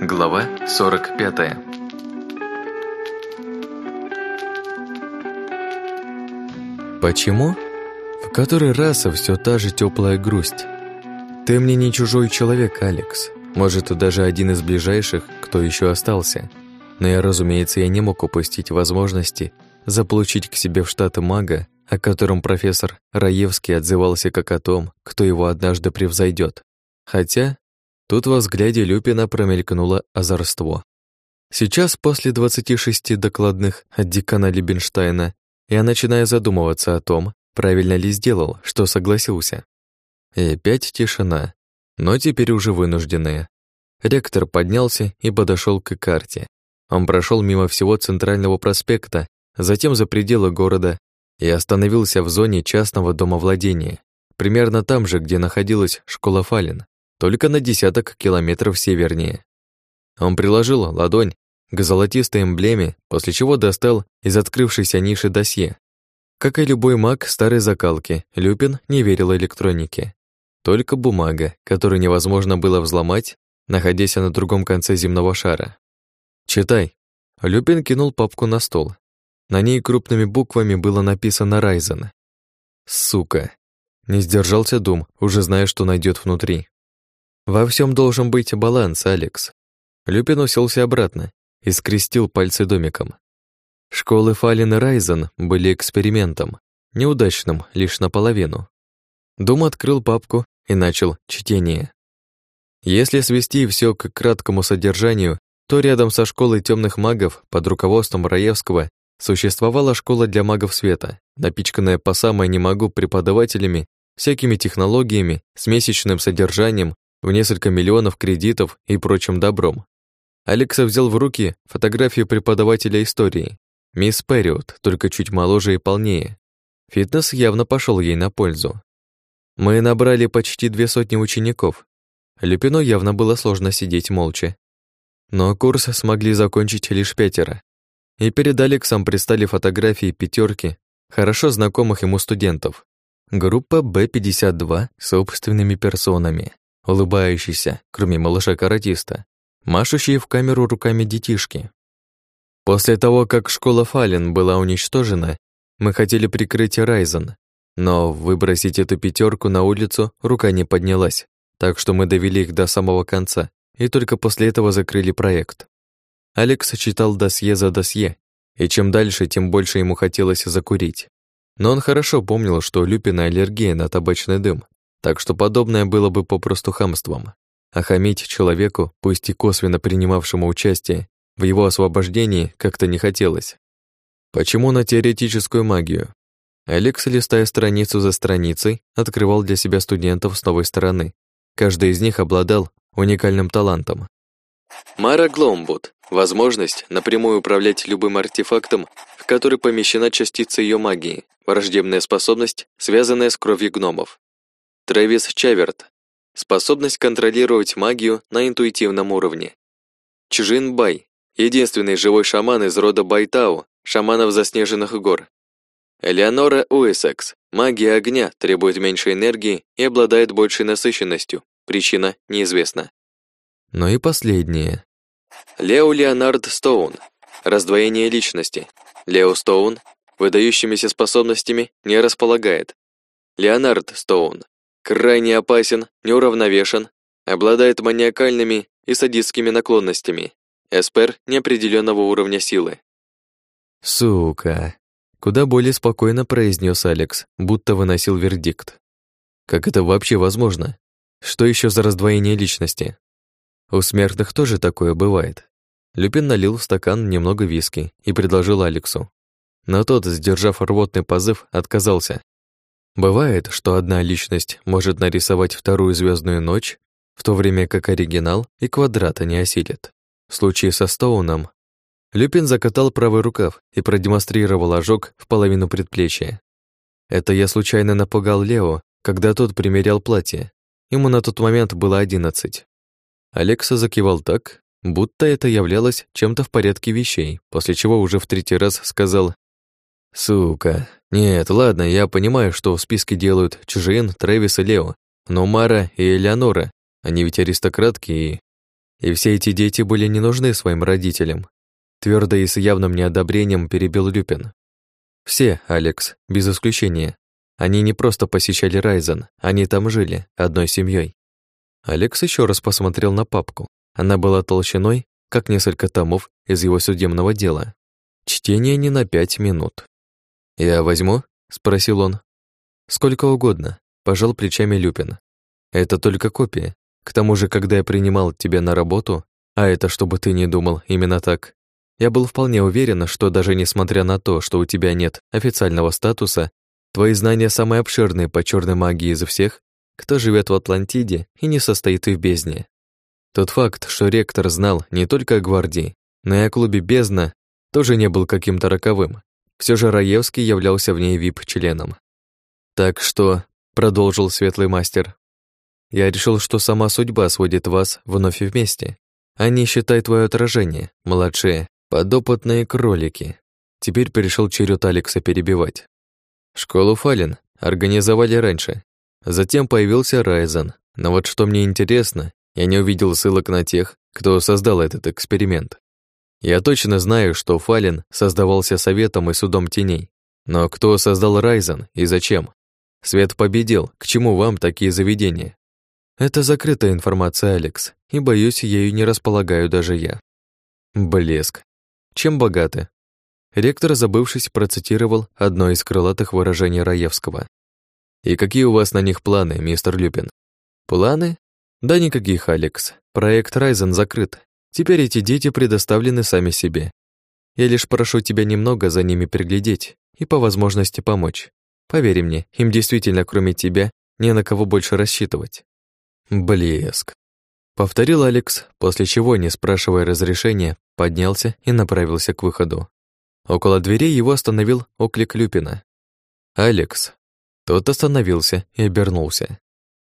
Глава 45 Почему? В который раз все та же теплая грусть. Ты мне не чужой человек, Алекс. Может, даже один из ближайших, кто еще остался. Но я, разумеется, я не мог упустить возможности заполучить к себе в штаты мага, о котором профессор Раевский отзывался как о том, кто его однажды превзойдет. Хотя тут во взгляде Люпина промелькнуло озорство. Сейчас, после 26 докладных от декана Либенштейна, я начинаю задумываться о том, правильно ли сделал, что согласился. И опять тишина, но теперь уже вынужденная. Ректор поднялся и подошел к карте. Он прошел мимо всего центрального проспекта, затем за пределы города и остановился в зоне частного домовладения, примерно там же, где находилась школа Фалин, только на десяток километров севернее. Он приложил ладонь к золотистой эмблеме, после чего достал из открывшейся ниши досье. Как и любой маг старой закалки, Люпин не верил электронике. Только бумага, которую невозможно было взломать, находясь на другом конце земного шара. «Читай». Люпин кинул папку на стол. На ней крупными буквами было написано «Райзен». «Сука». Не сдержался Дум, уже зная, что найдет внутри. «Во всем должен быть баланс, Алекс». Люпин уселся обратно и скрестил пальцы домиком. Школы Фален и Райзен были экспериментом, неудачным лишь наполовину. Дум открыл папку и начал чтение. Если свести все к краткому содержанию, то рядом со школой темных магов под руководством Раевского существовала школа для магов света, напичканная по самое не могу преподавателями, всякими технологиями, с месячным содержанием в несколько миллионов кредитов и прочим добром. Алекса взял в руки фотографию преподавателя истории. Мисс Перриот, только чуть моложе и полнее. Фитнес явно пошел ей на пользу. Мы набрали почти две сотни учеников. Люпино явно было сложно сидеть молча. Но курс смогли закончить лишь пятеро. И перед Алексом пристали фотографии пятерки хорошо знакомых ему студентов. Группа Б-52 собственными персонами, улыбающийся, кроме малыша-каратиста, машущие в камеру руками детишки. После того, как школа Фален была уничтожена, мы хотели прикрыть Райзен, но выбросить эту пятерку на улицу рука не поднялась, так что мы довели их до самого конца и только после этого закрыли проект. Алекс читал досье за досье, и чем дальше, тем больше ему хотелось закурить. Но он хорошо помнил, что у Люпина аллергия на табачный дым, так что подобное было бы попросту хамством. А хамить человеку, пусть и косвенно принимавшему участие, в его освобождении как-то не хотелось. Почему на теоретическую магию? Алекс, листая страницу за страницей, открывал для себя студентов с новой стороны. Каждый из них обладал уникальным талантом. Мара Гломбут. Возможность напрямую управлять любым артефактом, в который помещена частица ее магии. Враждебная способность, связанная с кровью гномов. Трэвис Чаверт. Способность контролировать магию на интуитивном уровне. Чжин Бай. Единственный живой шаман из рода Байтау, шаманов заснеженных гор. Элеонора Уэссекс. Магия огня требует меньше энергии и обладает большей насыщенностью. Причина неизвестна. Но и последнее. Лео Леонард Стоун. Раздвоение личности. Лео Стоун выдающимися способностями не располагает. Леонард Стоун. Крайне опасен, неуравновешен, обладает маниакальными и садистскими наклонностями. Эспер неопределенного уровня силы. Сука. Куда более спокойно произнес Алекс, будто выносил вердикт. Как это вообще возможно? Что еще за раздвоение личности? У смертных тоже такое бывает. Люпин налил в стакан немного виски и предложил Алексу. Но тот, сдержав рвотный позыв, отказался. Бывает, что одна личность может нарисовать вторую звездную ночь, в то время как оригинал и квадрата не осилит. В случае со Стоуном Люпин закатал правый рукав и продемонстрировал ожог в половину предплечья. Это я случайно напугал Лео, когда тот примерял платье. Ему на тот момент было одиннадцать. Алекса закивал так, будто это являлось чем-то в порядке вещей, после чего уже в третий раз сказал «Сука, нет, ладно, я понимаю, что в списке делают Чжин, Трэвис и Лео, Но Мара и Элеонора, они ведь аристократки и... И все эти дети были не нужны своим родителям. Твердо и с явным неодобрением перебил Люпин. Все, Алекс, без исключения. Они не просто посещали Райзен, они там жили, одной семьей. Алекс еще раз посмотрел на папку. Она была толщиной, как несколько томов из его судебного дела. Чтение не на пять минут. «Я возьму?» — спросил он. «Сколько угодно», — пожал плечами Люпин. «Это только копия. К тому же, когда я принимал тебя на работу, а это, чтобы ты не думал, именно так, я был вполне уверен, что даже несмотря на то, что у тебя нет официального статуса, твои знания самые обширные по черной магии из всех, кто живет в Атлантиде и не состоит и в бездне. Тот факт, что ректор знал не только о гвардии, но и о клубе «Бездна», тоже не был каким-то роковым. Все же Раевский являлся в ней вип-членом. «Так что», — продолжил светлый мастер, «я решил, что сама судьба сводит вас вновь вместе. Они считают твое отражение, младшие, подопытные кролики». Теперь перешел черед Алекса перебивать. Школу Фален организовали раньше. Затем появился Райзен. Но вот что мне интересно, я не увидел ссылок на тех, кто создал этот эксперимент. Я точно знаю, что Фален создавался Советом и Судом Теней. Но кто создал Райзен и зачем? Свет победил, к чему вам такие заведения? Это закрытая информация, Алекс, и, боюсь, ею не располагаю даже я. Блеск. Чем богаты? Ректор, забывшись, процитировал одно из крылатых выражений Раевского. «И какие у вас на них планы, мистер Люпин?» «Планы? Да никаких, Алекс. Проект Райзен закрыт. Теперь эти дети предоставлены сами себе. Я лишь прошу тебя немного за ними приглядеть и по возможности помочь. Поверь мне, им действительно, кроме тебя, не на кого больше рассчитывать. Блеск. Повторил Алекс, после чего, не спрашивая разрешения, поднялся и направился к выходу. Около дверей его остановил оклик Люпина. «Алекс». Тот остановился и обернулся.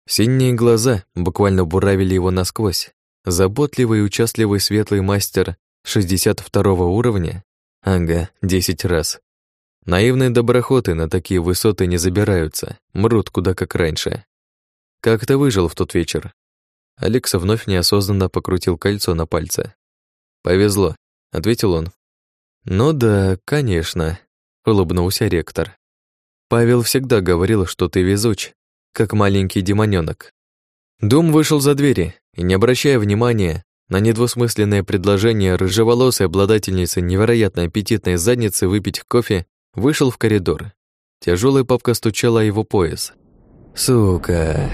Синие глаза буквально буравили его насквозь, Заботливый и участливый светлый мастер 62 уровня? Ага, 10 раз. Наивные доброходы на такие высоты не забираются, мрут куда как раньше. Как ты выжил в тот вечер? Алекса вновь неосознанно покрутил кольцо на пальце. «Повезло», — ответил он. «Ну да, конечно», — улыбнулся ректор. «Павел всегда говорил, что ты везуч, как маленький демонёнок. Дом вышел за двери, и, не обращая внимания на недвусмысленное предложение рыжеволосой обладательницы невероятно аппетитной задницы выпить кофе, вышел в коридор. Тяжелая папка стучала о его пояс. «Сука!»